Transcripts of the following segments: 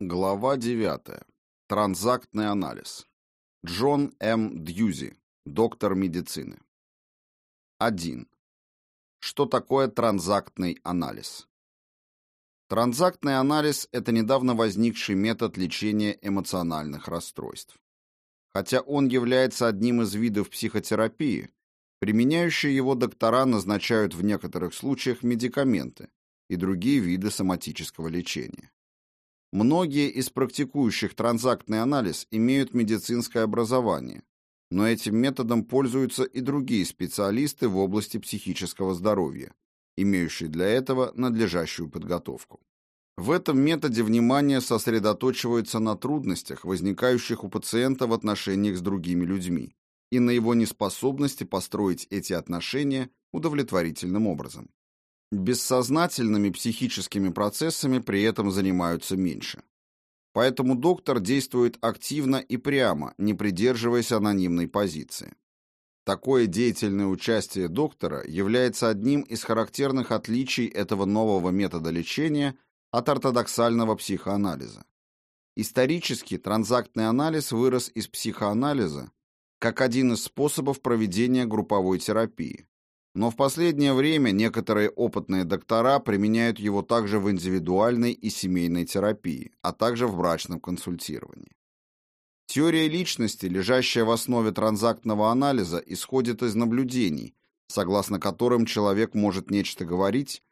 Глава 9. Транзактный анализ. Джон М. Дьюзи, доктор медицины. 1. Что такое транзактный анализ? Транзактный анализ – это недавно возникший метод лечения эмоциональных расстройств. Хотя он является одним из видов психотерапии, применяющие его доктора назначают в некоторых случаях медикаменты и другие виды соматического лечения. Многие из практикующих транзактный анализ имеют медицинское образование, но этим методом пользуются и другие специалисты в области психического здоровья, имеющие для этого надлежащую подготовку. В этом методе внимание сосредоточивается на трудностях, возникающих у пациента в отношениях с другими людьми, и на его неспособности построить эти отношения удовлетворительным образом. Бессознательными психическими процессами при этом занимаются меньше. Поэтому доктор действует активно и прямо, не придерживаясь анонимной позиции. Такое деятельное участие доктора является одним из характерных отличий этого нового метода лечения от ортодоксального психоанализа. Исторически транзактный анализ вырос из психоанализа как один из способов проведения групповой терапии, но в последнее время некоторые опытные доктора применяют его также в индивидуальной и семейной терапии, а также в брачном консультировании. Теория личности, лежащая в основе транзактного анализа, исходит из наблюдений, согласно которым человек может нечто говорить,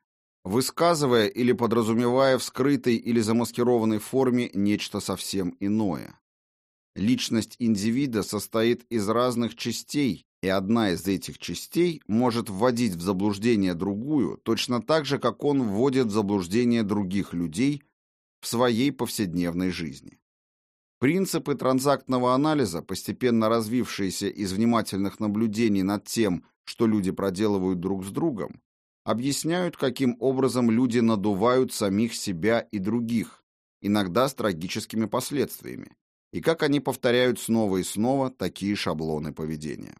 высказывая или подразумевая в скрытой или замаскированной форме нечто совсем иное. Личность индивида состоит из разных частей, и одна из этих частей может вводить в заблуждение другую, точно так же, как он вводит в заблуждение других людей в своей повседневной жизни. Принципы транзактного анализа, постепенно развившиеся из внимательных наблюдений над тем, что люди проделывают друг с другом, объясняют, каким образом люди надувают самих себя и других, иногда с трагическими последствиями, и как они повторяют снова и снова такие шаблоны поведения.